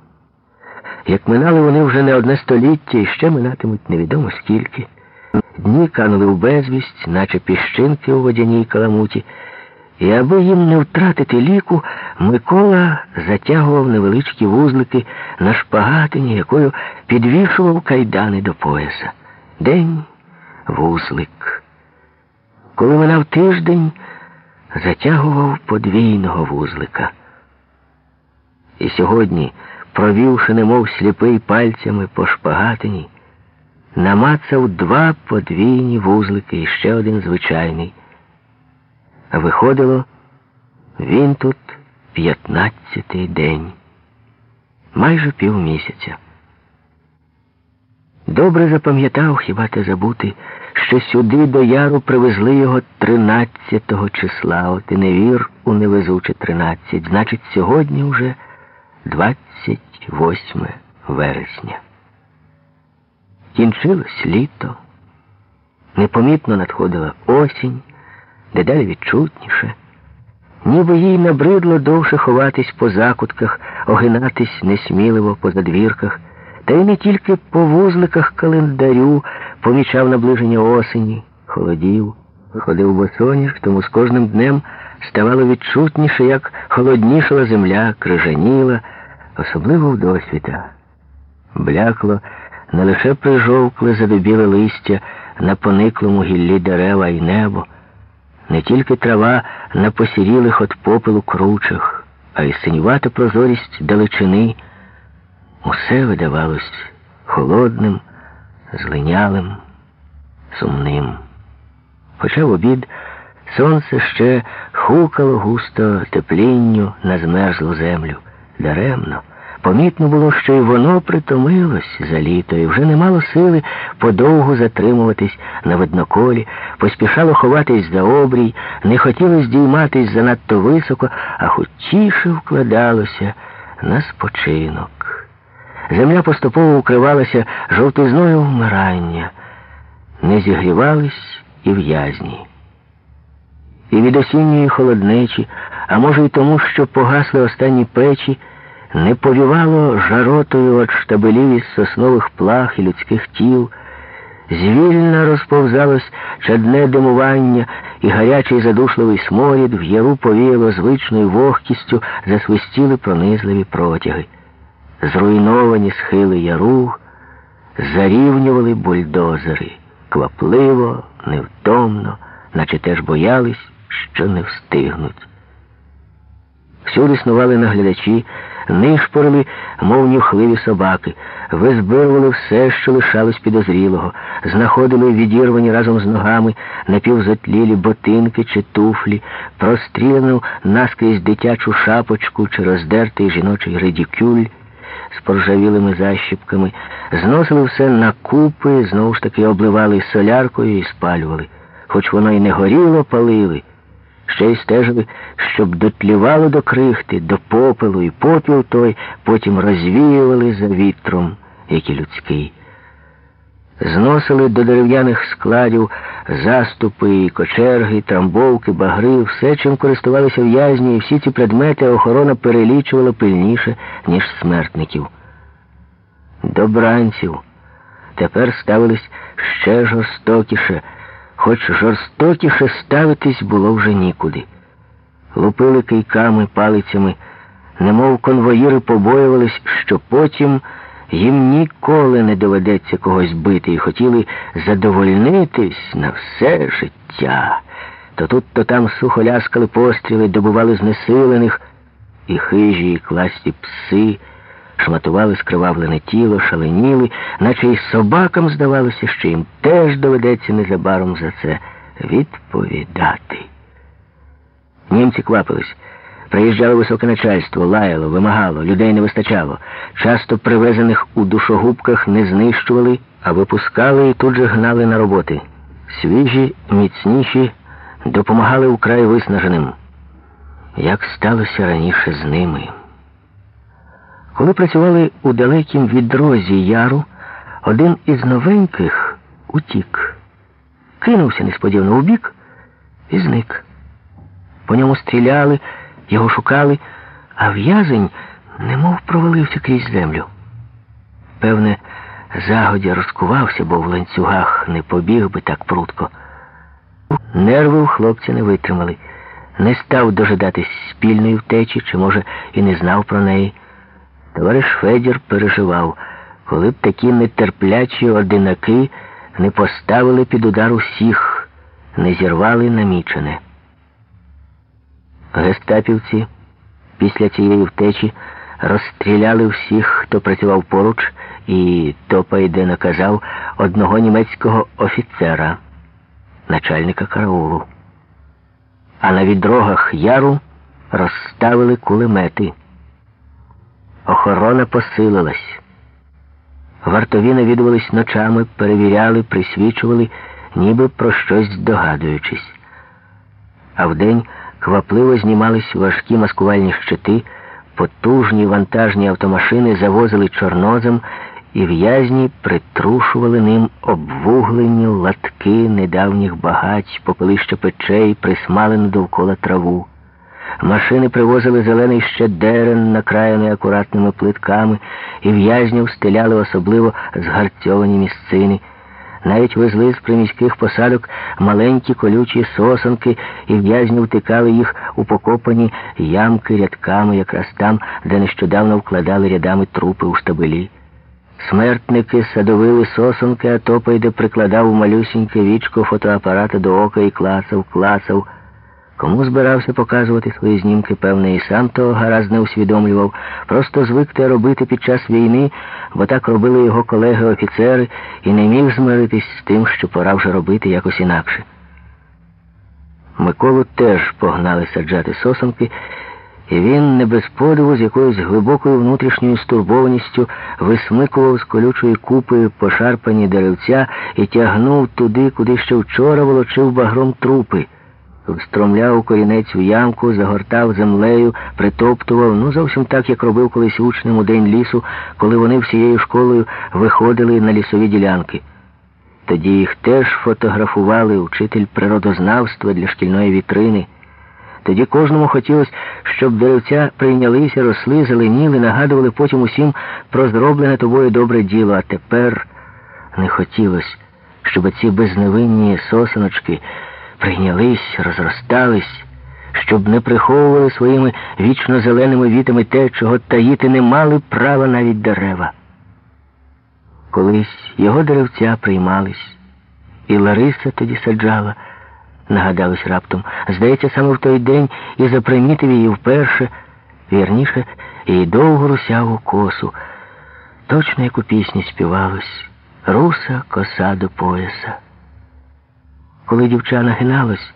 Як минали вони вже не одне століття і ще минатимуть невідомо скільки. Дні канули в безвість, наче піщинки у водяній каламуті, і аби їм не втратити ліку, Микола затягував невеличкі вузлики на шпагатині, якою підвішував кайдани до пояса. День вузлик. Коли минав тиждень, затягував подвійного вузлика. І сьогодні провівши, немов сліпий пальцями по шпагатині, намацав два подвійні вузлики і ще один звичайний. Виходило, він тут п'ятнадцятий день, майже півмісяця. Добре запам'ятав хіба те забути, що сюди до яру привезли його тринадцятого числа, от і не вір у невезуче тринадцять. Значить, сьогодні вже двадцять. 8 вересня. Кінчилось літо, непомітно надходила осінь, дедалі відчутніше, ніби їй набридло довше ховатись по закутках, огинатись несміливо по задвірках, та й не тільки по вузликах календарю помічав наближення осені, холодів, ходив босоніж, тому з кожним днем ставало відчутніше, як холоднішала земля, крижаніла особливо в досвіта. Блякло не лише прижовкле задубіле листя на пониклому гіллі дерева і небо, не тільки трава на посірілих от попелу кручах, а й синювата прозорість далечини. Усе видавалось холодним, злинялим, сумним. Хоча в обід сонце ще хукало густо теплінню на змерзлу землю. Даремно. Помітно було, що й воно притомилось за літо і вже не мало сили подовго затримуватись на видноколі, поспішало ховатись за обрій, не хотіло здійматись занадто високо, а хочіше вкладалося на спочинок. Земля поступово укривалася жовтизною вмирання, не зігрівались і в'язні. І від осінньої холоднечі, а може й тому, що погасли останні печі не повівало жаротою від штабелів із соснових плах і людських тіл, звільно розповзалось чадне димування, і гарячий задушливий сморід в яру повіяло звичною вогкістю, засвистіли пронизливі протяги. Зруйновані схили яру зарівнювали бульдозери квапливо, невтомно, наче теж боялись, що не встигнуть. Всюди снували наглядачі, нишпорили, мов нюхливі собаки, визбирували все, що лишалось підозрілого, знаходили відірвані разом з ногами напівзатлілі ботинки чи туфлі, прострілену наскрізь дитячу шапочку чи роздертий жіночий редикюль з поржавілими защіпками, зносили все на купи, знову ж таки обливали соляркою і спалювали. Хоч воно й не горіло, палили ще й стежили, щоб дотлівало до крихти, до попелу, і попіл той потім розвіювали за вітром, як і людський. Зносили до дерев'яних складів заступи, кочерги, трамбовки, багри, все, чим користувалися в'язні, і всі ці предмети охорона перелічувала пильніше, ніж смертників. До бранців тепер ставились ще жорстокіше хоч жорстокіше ставитись було вже нікуди. Лупили кийками, палицями, немов конвоїри побоювались, що потім їм ніколи не доведеться когось бити і хотіли задовольнитись на все життя. То тут, то там сухо ляскали постріли, добували знесилених, і хижі, і класті пси шматували скривавлене тіло, шаленіли, наче й собакам здавалося, що їм теж доведеться незабаром за це відповідати. Німці квапились. Приїжджало високе начальство, лаяло, вимагало, людей не вистачало. Часто привезених у душогубках не знищували, а випускали і тут же гнали на роботи. Свіжі, міцніші допомагали украй виснаженим. Як сталося раніше з ними? Коли працювали у далекім відрозі яру, один із новеньких утік, кинувся несподівано у бік і зник. По ньому стріляли, його шукали, а в'язень немов провалився крізь землю. Певне, загодя розкувався, бо в ланцюгах не побіг би так прутко. Нерви у хлопця не витримали, не став дожидатись спільної втечі, чи, може, і не знав про неї. Товариш Федір переживав, коли б такі нетерплячі одинаки не поставили під удар усіх, не зірвали намічене. Гестапівці після цієї втечі розстріляли всіх, хто працював поруч, і Топайде наказав одного німецького офіцера, начальника караулу. А на відрогах яру розставили кулемети. Охорона посилилась. Вартові навідувались ночами, перевіряли, присвічували, ніби про щось здогадуючись. А вдень квапливо знімались важкі маскувальні щити, потужні вантажні автомашини завозили чорнозем і в'язні притрушували ним обвуглені латки недавніх багать, попелища печей, присмалену довкола траву. Машини привозили зелений ще дерен, накраєний акуратними плитками, і в'язнів стеляли особливо згарцьовані місцини. Навіть везли з приміських посадок маленькі колючі сосонки, і в'язні втикали їх у покопані ямки рядками, якраз там, де нещодавно вкладали рядами трупи у штабелі. Смертники садовили сосонки, а топайде прикладав малюсіньке вічко фотоапарата до ока і класав, класав. Кому збирався показувати свої знімки, певне, і сам того гаразд не усвідомлював, просто звик те робити під час війни, бо так робили його колеги-офіцери, і не міг змиритись з тим, що пора вже робити якось інакше. Миколу теж погнали саджати сосенки, і він не без подиву з якоюсь глибокою внутрішньою стурбованістю висмикував з колючої купи пошарпані деревця і тягнув туди, куди ще вчора волочив багром трупи. Встромляв корінець у ямку, загортав землею, притоптував, ну зовсім так, як робив колись учнем у день лісу, коли вони всією школою виходили на лісові ділянки. Тоді їх теж фотографували учитель природознавства для шкільної вітрини. Тоді кожному хотілося, щоб деревця прийнялися, росли, зеленіли, нагадували потім усім про зроблене тобою добре діло, а тепер не хотілося, щоб ці безневинні сосеночки прийнялись, розростались, щоб не приховували своїми вічно зеленими вітами те, чого таїти не мали права навіть дерева. Колись його деревця приймались, і Лариса тоді саджала, нагадалось раптом. Здається, саме в той день і запримітив її вперше, вірніше, і довго русяву косу. Точно як у пісні співалось руса коса до пояса. Коли дівча нагиналась,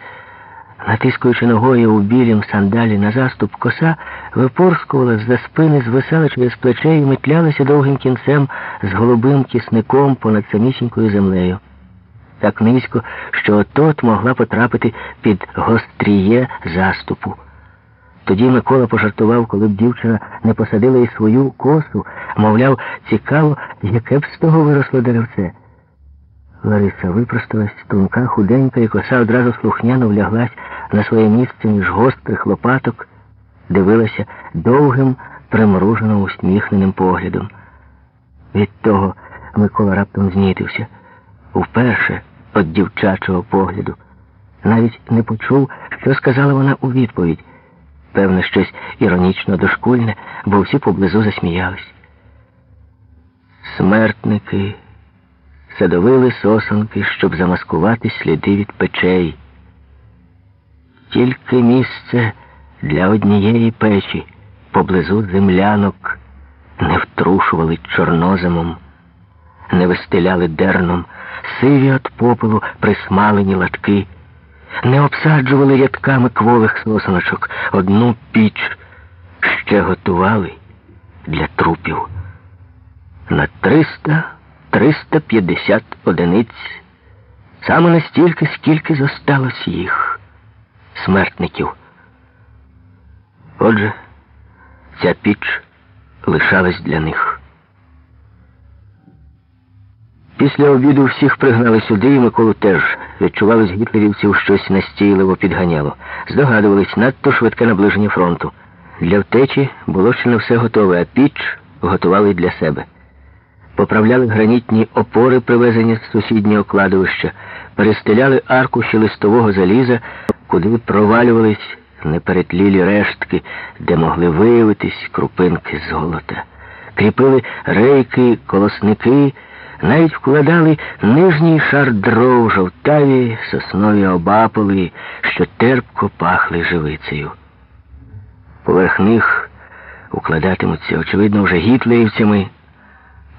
натискуючи ногою у білім сандалі на заступ, коса випорскувала з-за спини, звисала через плече і метлялася довгим кінцем з голубим кісником понад самісінькою землею. Так низько, що отот могла потрапити під гостріє заступу. Тоді Микола пожартував, коли б дівчина не посадила і свою косу, мовляв, цікаво, яке б з того виросло деревце. Лариса випросталась, тонка, худенька, і коса одразу слухняно вляглась на своє місце між гострих лопаток, дивилася довгим, примружено усміхненим поглядом. Від того Микола раптом знітився. Вперше від дівчачого погляду. Навіть не почув, що сказала вона у відповідь. Певне, щось іронічно дошкульне, бо всі поблизу засміялись. Смертники садовили сосонки, щоб замаскувати сліди від печей. Тільки місце для однієї печі поблизу землянок не втрушували чорноземом, не вистеляли дерном, сиві від попелу присмалені латки, не обсаджували рядками кволих сосоночок, одну піч ще готували для трупів на триста. 350 одиниць, саме настільки, скільки зосталось їх, смертників. Отже, ця піч лишалась для них. Після обіду всіх пригнали сюди, і Миколу теж відчувалось гітлерівців щось настійливо підганяло. Здогадувались надто швидке наближення фронту. Для втечі було ще не все готове, а піч готували для себе поправляли гранітні опори, привезені з сусіднього кладовища, перестеляли аркуші листового заліза, куди провалювались неперетлілі рештки, де могли виявитись крупинки золота. Кріпили рейки, колосники, навіть вкладали нижній шар дров жовтаві, соснові обаполи, що терпко пахли живицею. Поверх них укладатимуться, очевидно, вже гітлерівцями.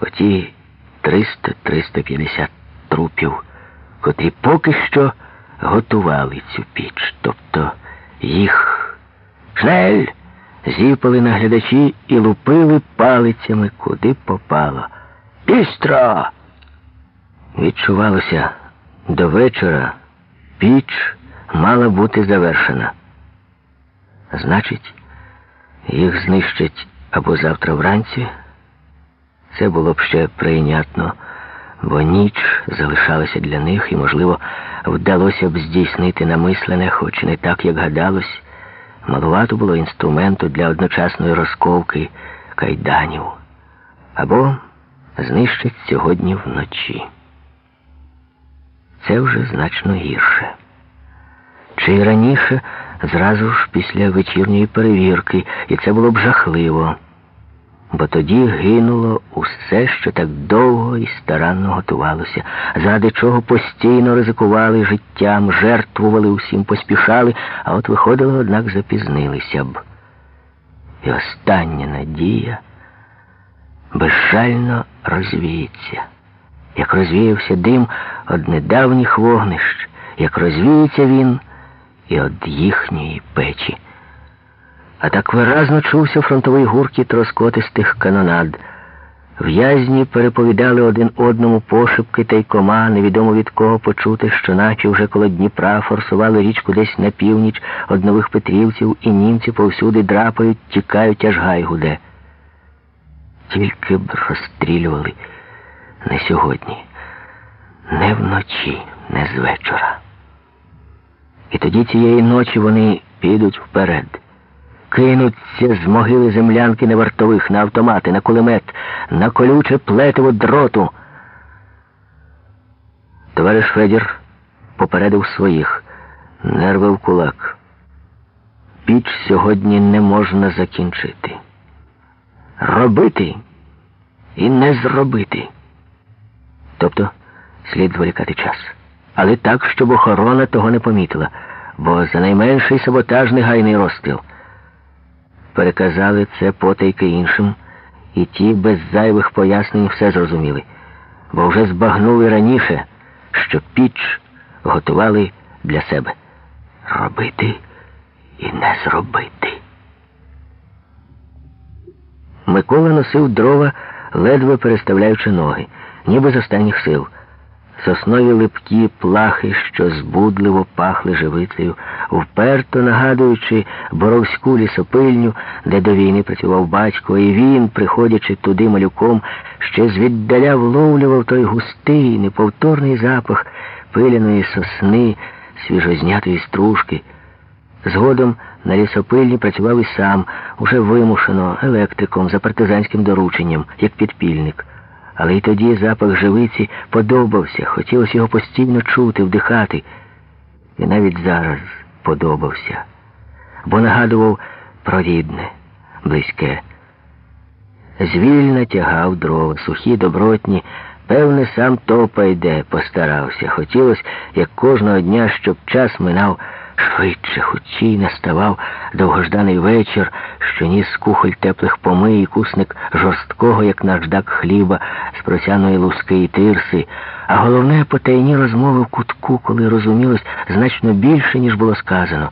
Оті 300-350 трупів, котрі поки що готували цю піч. Тобто їх шнель зіпали наглядачі і лупили палицями, куди попало. Пістро! Відчувалося, до вечора піч мала бути завершена. Значить, їх знищать або завтра вранці. Це було б ще прийнятно, бо ніч залишалася для них і, можливо, вдалося б здійснити намислене, хоч не так, як гадалось. Малувато було інструменту для одночасної розковки кайданів або знищить сьогодні вночі. Це вже значно гірше. Чи й раніше, зразу ж після вечірньої перевірки, і це було б жахливо. Бо тоді гинуло усе, що так довго і старанно готувалося, заради чого постійно ризикували життям, жертвували усім, поспішали, а от виходили, однак запізнилися б. І остання надія безжально розвіється, як розвіявся дим од недавніх вогнищ, як розвіється він і од їхньої печі. А так виразно чувся фронтовий гуркіт розкотистих канонад. В'язні переповідали один одному пошепки та й кома, невідомо від кого почути, що наче вже коло Дніпра форсували річку десь на північ од нових петрівців, і німці повсюди драпають, тікають, аж гай гуде. Тільки б розстрілювали не сьогодні, не вночі, не з вечора. І тоді цієї ночі вони підуть вперед кинуться з могили землянки на вартових, на автомати, на кулемет, на колюче плетиво дроту. Товариш Федір попередив своїх, нерви в кулак. Піч сьогодні не можна закінчити. Робити і не зробити. Тобто слід зволікати час. Але так, щоб охорона того не помітила, бо за найменший саботаж негайний розстріл переказали це потайки іншим, і ті без зайвих пояснень все зрозуміли, бо вже збагнули раніше, що піч готували для себе. Робити і не зробити. Микола носив дрова, ледве переставляючи ноги, ніби з останніх сил соснові липкі плахи, що збудливо пахли живицею, вперто нагадуючи боровську лісопильню, де до війни працював батько, і він, приходячи туди малюком, ще звіддаля вловлював той густий, неповторний запах пиляної сосни, свіжознятої стружки. Згодом на лісопильні працював і сам, уже вимушено електриком за партизанським дорученням, як підпільник. Але й тоді запах живиці подобався, хотілося його постійно чути, вдихати. І навіть зараз подобався, бо нагадував про рідне, близьке. Звільно тягав дрова, сухі, добротні, певне, сам топа йде, постарався. Хотілося, як кожного дня, щоб час минав швидше, хучій наставав довгожданий вечір, що ніс кухоль теплих помий і кусник жорсткого, як наждак хліба з просяної луски і тирси, а головне потайні розмови в кутку, коли розумілось значно більше, ніж було сказано.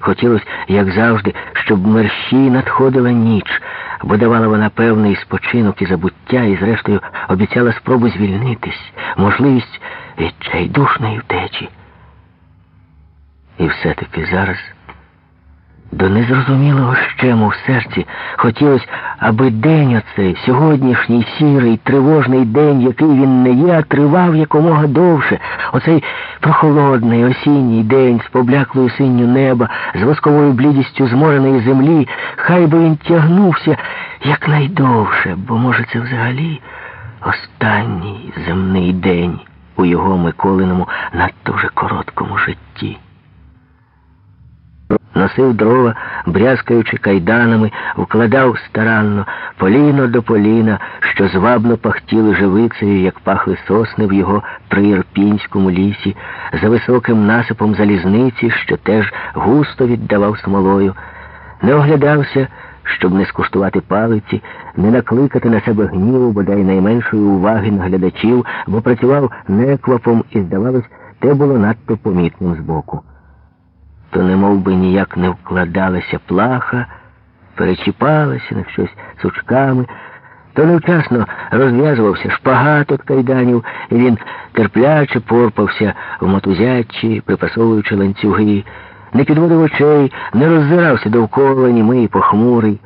Хотілося, як завжди, щоб мерщій надходила ніч, бо давала вона певний спочинок і забуття, і, зрештою, обіцяла спробу звільнитись, можливість відчайдушної втечі. І все-таки зараз до незрозумілого щему в серці хотілося, аби день оцей, сьогоднішній сірий, тривожний день, який він не є, тривав якомога довше. Оцей прохолодний осінній день з побляклою синню неба, з восковою блідістю змореної землі, хай би він тягнувся якнайдовше, бо, може, це взагалі останній земний день у його Миколиному надто вже короткому житті носив дрова, брязкаючи кайданами, вкладав старанно поліно до поліна, що звабно пахтіли живицею, як пахли сосни в його приірпінському лісі, за високим насипом залізниці, що теж густо віддавав смолою, не оглядався. Щоб не скуштувати палиці, не накликати на себе гніву, бодай найменшої уваги наглядачів, бо працював неквапом і, здавалось, те було надто помітним збоку то не мов би ніяк не вкладалася плаха, перечіпалася на щось сучками, то невчасно розв'язувався шпагат от кайданів, і він терпляче порпався в мотузячі, припасовуючи ланцюги, не підводив очей, не роззирався довкола, німий похмурий.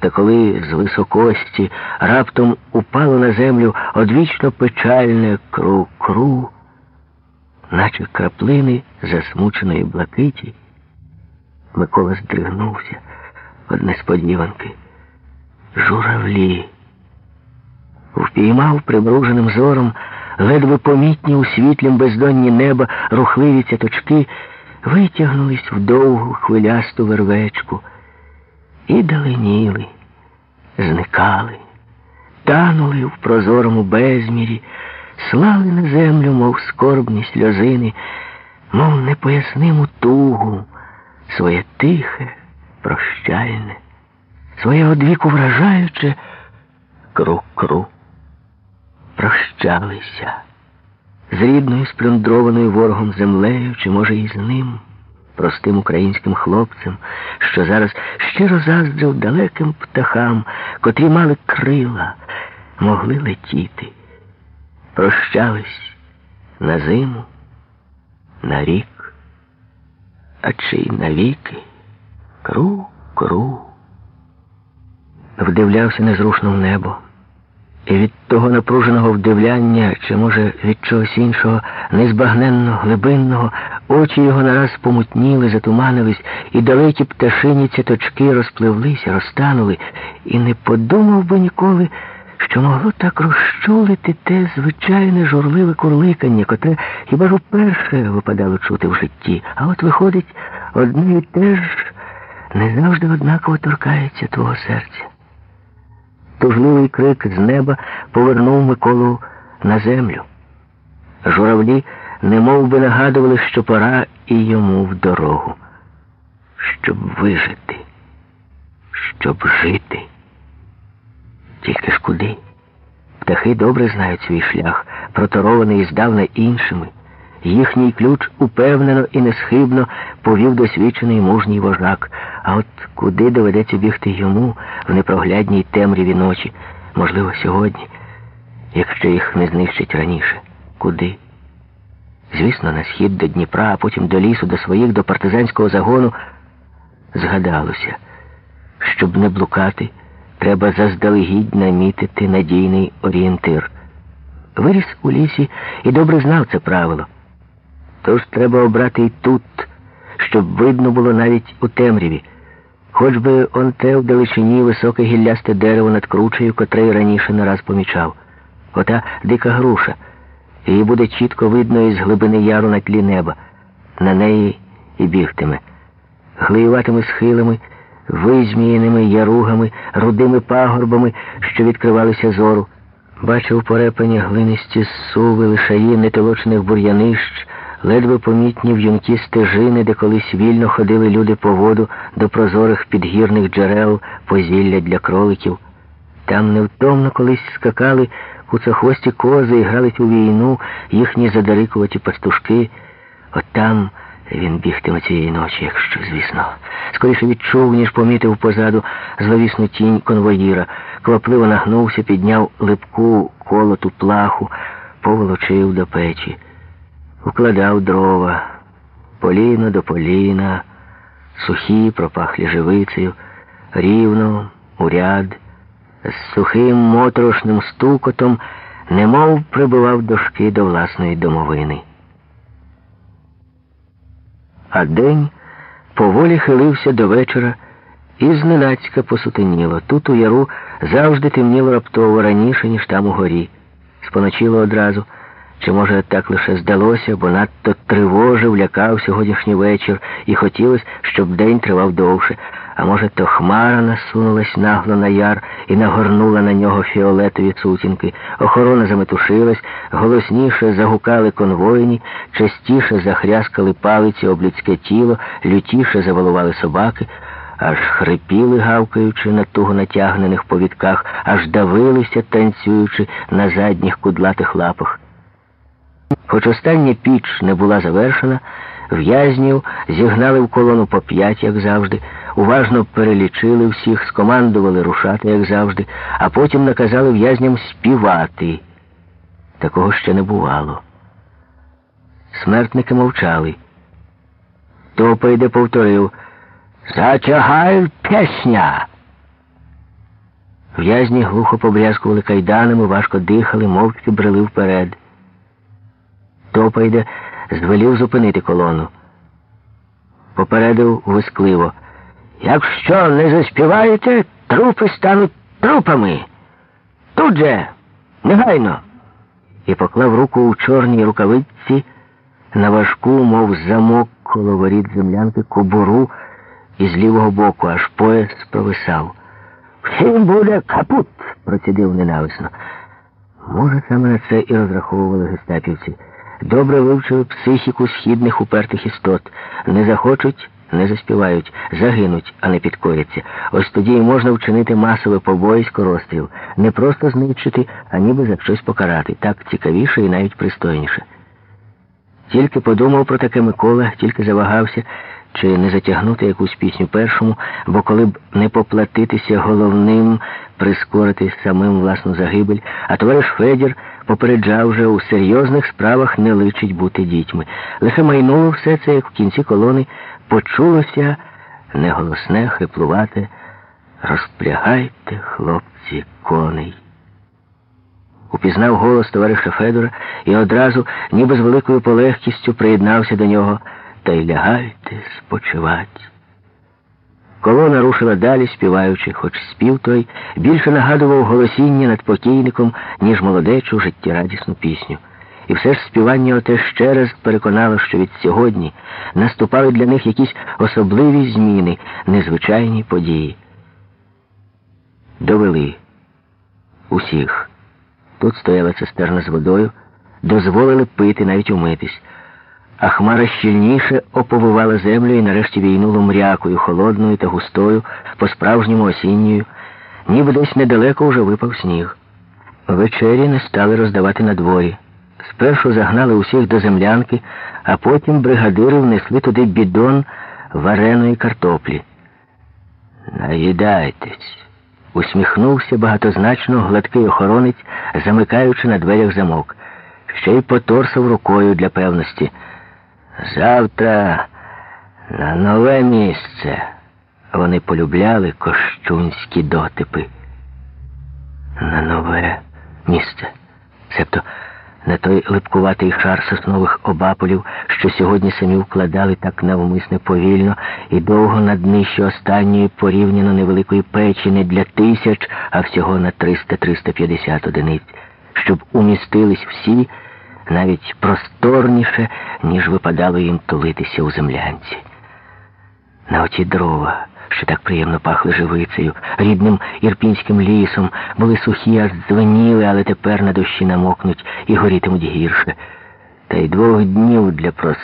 Та коли з високості раптом упало на землю одвічно печальне кру-кру, наче краплини засмученої блакиті, Микола здригнувся від несподіванки. Журавлі. Впіймав примруженим зором, ледве помітні у світлім бездонні неба рухливі цяточки, витягнулись в довгу хвилясту вервечку і даленіли, зникали, танули в прозорому безмірі, слали на землю, мов скорбні сльозини, мов непоясниму тугу, своє тихе, прощальне, своє одвіку вражаюче кру-кру. Прощалися з рідною сплюндрованою ворогом землею, чи, може, і з ним, простим українським хлопцем, що зараз щиро заздрив далеким птахам, котрі мали крила, могли летіти. Прощались на зиму, на рік, а чи й навіки, кру-кру. Вдивлявся незрушно в небо. І від того напруженого вдивляння, чи, може, від чогось іншого, незбагненно глибинного, очі його нараз помутніли, затуманились, і далекі пташині цяточки розпливлися, розтанули, і не подумав би ніколи, що могло так розчулити те звичайне журливе курликання, котре хіба ж уперше випадало чути в житті. А от виходить, одне і те ж не завжди однаково торкається твого серця. Тужливий крик з неба повернув Миколу на землю. Журавлі немов би нагадували, що пора і йому в дорогу. Щоб вижити, щоб жити. Тільки ж куди? Птахи добре знають свій шлях, проторований здавна іншими. Їхній ключ упевнено і несхибно повів досвідчений мужній вожак. А от куди доведеться бігти йому в непроглядній темряві ночі, можливо, сьогодні, якщо їх не знищать раніше? Куди? Звісно, на схід до Дніпра, а потім до лісу, до своїх, до партизанського загону. Згадалося, щоб не блукати, треба заздалегідь намітити надійний орієнтир. Виріс у лісі і добре знав це правило. Тож треба обрати і тут, щоб видно було навіть у темряві. Хоч би он те в далечині високе гіллясте дерево над кручею, котре раніше не раз помічав. Ота дика груша. Її буде чітко видно із глибини яру на тлі неба. На неї і бігтиме. Глиюватими схилами, визміяними яругами, рудими пагорбами, що відкривалися зору. Бачив порепані глинисті суви, лишаї нетолочених бур'янищ, ледве помітні в'юнкі стежини, де колись вільно ходили люди по воду до прозорих підгірних джерел, позілля для кроликів. Там невтомно колись скакали куцохвості кози і грались у війну їхні задарикуваті пастушки. От там він бігтиме цієї ночі, якщо, звісно. Скоріше відчув, ніж помітив позаду зловісну тінь конвоїра. Квапливо нагнувся, підняв липку колоту плаху, поволочив до печі укладав дрова, поліно до поліна, сухі пропахлі живицею, рівно, у ряд, з сухим моторошним стукотом, немов прибивав дошки до власної домовини. А день поволі хилився до вечора і зненацька посутеніло. Тут у яру завжди темніло раптово раніше, ніж там у горі. Споночило одразу. Чи, може, так лише здалося, бо надто тривожив, лякав сьогоднішній вечір і хотілося, щоб день тривав довше. А може, то хмара насунулась нагло на яр і нагорнула на нього фіолетові сутінки. Охорона заметушилась, голосніше загукали конвойні, частіше захряскали палиці об людське тіло, лютіше завалували собаки, аж хрипіли, гавкаючи на туго натягнених повідках, аж давилися, танцюючи на задніх кудлатих лапах. Хоч остання піч не була завершена, в'язнів зігнали в колону по п'ять, як завжди, уважно перелічили всіх, скомандували рушати, як завжди, а потім наказали в'язням співати. Такого ще не бувало. Смертники мовчали. Топайде повторив Затягай пісня. В'язні глухо побрязкували кайданами, важко дихали, мовчки брели вперед. Топайде звелів зупинити колону. Попередив вискливо. Якщо не заспіваєте, трупи стануть трупами. Тут же, негайно. І поклав руку у чорній рукавиці на важку, мов замок коло воріт землянки, кобуру із лівого боку, аж пояс провисав. Всім буде капут, процідив ненависно. Може, саме на це і розраховували гестапівці. Добре вивчили психіку східних упертих істот. Не захочуть, не заспівають, загинуть, а не підкоряться. Ось тоді і можна вчинити масове побоїсько розстріл. Не просто знищити, а ніби за щось покарати. Так цікавіше і навіть пристойніше. Тільки подумав про таке Микола, тільки завагався, чи не затягнути якусь пісню першому, бо коли б не поплатитися головним, прискорити самим власну загибель, а товариш Федір попереджав вже у серйозних справах не личить бути дітьми. Лише майнуло все це, як в кінці колони, почулося неголосне, хриплувате Розпрягайте, хлопці, коней. Упізнав голос товариша Федора і одразу, ніби з великою полегкістю, приєднався до нього та й лягайте спочивати. Колона рушила далі, співаючи, хоч спів той більше нагадував голосіння над покійником, ніж молодечу життєрадісну пісню. І все ж співання оте ще раз переконало, що від сьогодні наступали для них якісь особливі зміни, незвичайні події. Довели усіх. Тут стояла цистерна з водою, дозволили пити, навіть умитись. А хмара щільніше оповивала землю і нарешті війнуло мрякою, холодною та густою, по-справжньому осінньою, ніби десь недалеко вже випав сніг. Вечері не стали роздавати на дворі. Спершу загнали усіх до землянки, а потім бригадири внесли туди бідон вареної картоплі. Наїдайтесь, усміхнувся багатозначно гладкий охоронець, замикаючи на дверях замок. Ще й поторсав рукою для певності. Завтра на нове місце. Вони полюбляли кощунські дотипи. На нове місце. Себто на той липкуватий шар соснових обаполів, що сьогодні самі вкладали так навмисне повільно і довго на днище останньої порівняно невеликої печі не для тисяч, а всього на 300-350 одиниць, щоб умістились всі навіть просторніше, ніж випадало їм тулитися у землянці. На оті дрова, що так приємно пахли живицею, рідним ірпінським лісом, були сухі, аж дзвеніли, але тепер на дощі намокнуть і горітимуть гірше. Та й двох днів для просу.